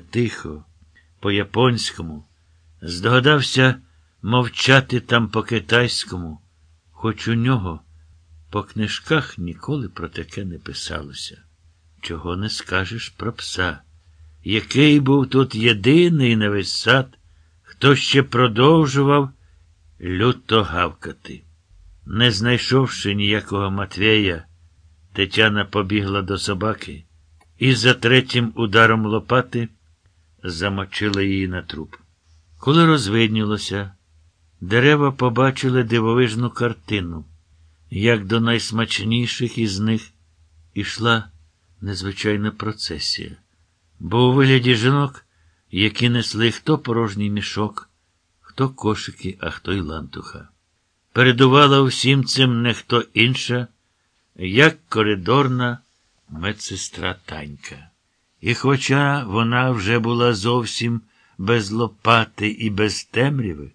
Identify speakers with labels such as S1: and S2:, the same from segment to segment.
S1: тихо, по-японському, здогадався мовчати там по-китайському, хоч у нього по книжках ніколи про таке не писалося. Чого не скажеш про пса, який був тут єдиний на весь сад, хто ще продовжував люто гавкати. Не знайшовши ніякого Матвея, Тетяна побігла до собаки і за третім ударом лопати замочила її на труп. Коли розвиднілося, дерева побачили дивовижну картину, як до найсмачніших із них ішла незвичайна процесія, бо у вигляді жінок, які несли хто порожній мішок, хто кошики, а хто й лантуха. Передувала усім цим не хто інша, як коридорна медсестра Танька. І хоча вона вже була зовсім без лопати і без темряви,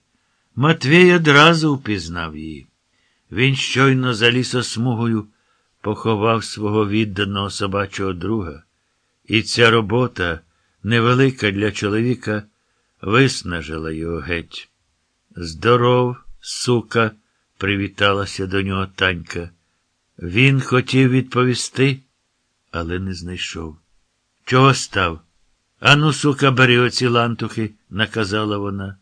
S1: Матвій одразу впізнав її. Він щойно за лісосмугою поховав свого відданого собачого друга, і ця робота, невелика для чоловіка, виснажила його геть. Здоров, сука, привіталася до нього танька. Він хотів відповісти, але не знайшов. Чого став? Ану, сука, бери оці лантухи, наказала вона.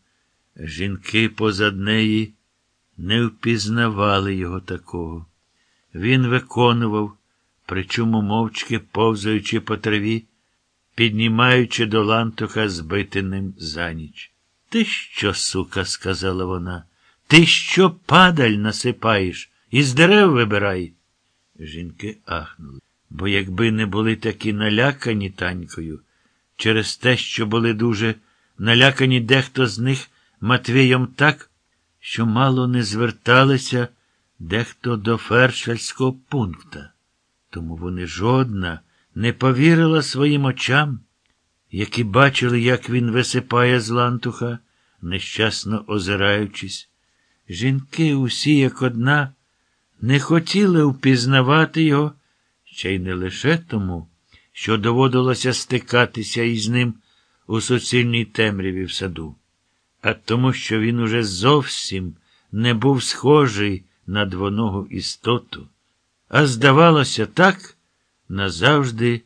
S1: Жінки позад неї не впізнавали його такого. Він виконував, причому мовчки повзаючи по траві, піднімаючи до лантуха збити ним за ніч. Ти що, сука, сказала вона, ти що падаль насипаєш? Із дерев вибирай. Жінки ахнули, бо якби не були такі налякані танькою, через те, що були дуже налякані дехто з них Матвієм так, що мало не зверталися дехто до фершельського пункта. Тому вони жодна не повірила своїм очам, які бачили, як він висипає з лантуха, нещасно озираючись. Жінки усі, як одна, не хотіли впізнавати його, ще й не лише тому, що доводилося стикатися із ним у суцільній темряві в саду, а тому, що він уже зовсім не був схожий на двоногу істоту, а здавалося, так назавжди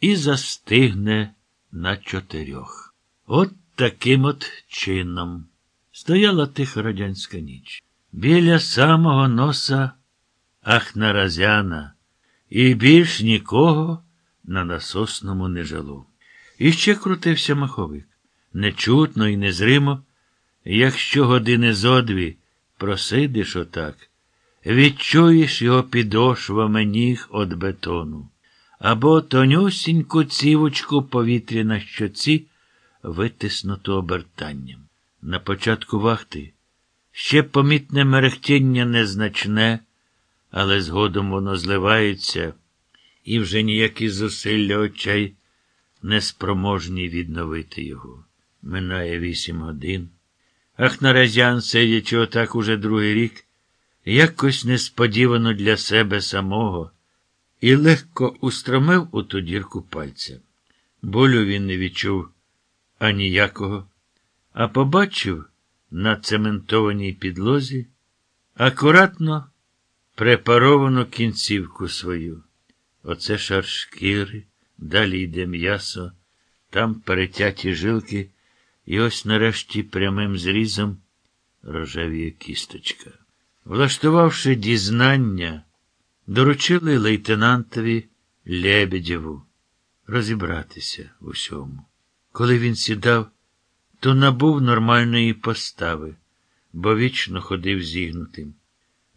S1: і застигне на чотирьох. От таким от чином стояла тиха радянська ніч. Біля самого носа Ахнаразяна, і більш нікого на насосному не жило. І ще крутився маховик. Нечутно і незримо, якщо години зо дві просидиш отак, відчуєш його підошвами ніг від бетону, або тонюсіньку цівочку повітря на щоці, витиснуту обертанням. На початку вахти ще помітне мерехтіння незначне, але згодом воно зливається, і вже ніякі зусилля очей неспроможні відновити його. Минає вісім годин. Ахнаразян, сидячи отак уже другий рік, якось несподівано для себе самого, і легко устромив у ту дірку пальця. Болю він не відчув аніякого, а побачив на цементованій підлозі акуратно препаровану кінцівку свою. Оце шар шкіри, далі йде м'ясо, там перетяті жилки, і ось нарешті прямим зрізом рожевіє кісточка. Влаштувавши дізнання, доручили лейтенантові Лебедєву розібратися в усьому. Коли він сідав, то набув нормальної постави, бо вічно ходив зігнутим.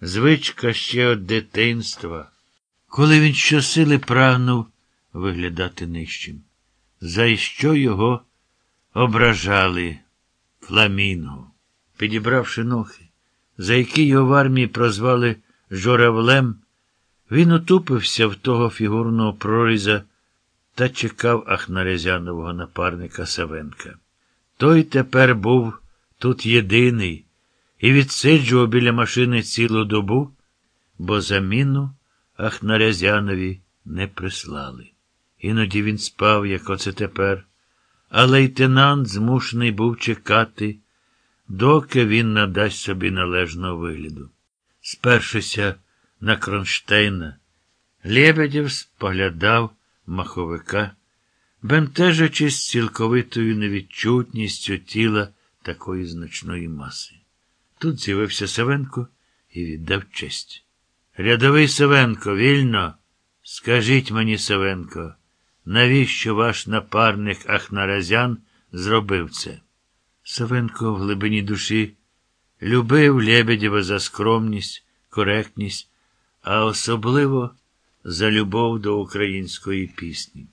S1: Звичка ще від дитинства, коли він щосили прагнув виглядати нижчим. За що його ображали Фламінго, підібравши нохи, за які його в армії прозвали журавлем, він утупився в того фігурного проріза та чекав Ахнарезянового напарника Савенка. Той тепер був тут єдиний і відсиджував біля машини цілу добу, бо заміну Ахнарязянові не прислали. Іноді він спав, як оце тепер, а лейтенант змушений був чекати, доки він надасть собі належного вигляду. Спершися на кронштейна, Лебедєв споглядав маховика, бентежачись цілковитою невідчутністю тіла такої значної маси. Тут з'явився Савенко і віддав честь. Рядовий Савенко, вільно. Скажіть мені, Савенко, навіщо ваш напарник Ахнаразян зробив це? Савенко в глибині душі любив Лебедєва за скромність, коректність, а особливо за любов до української пісні.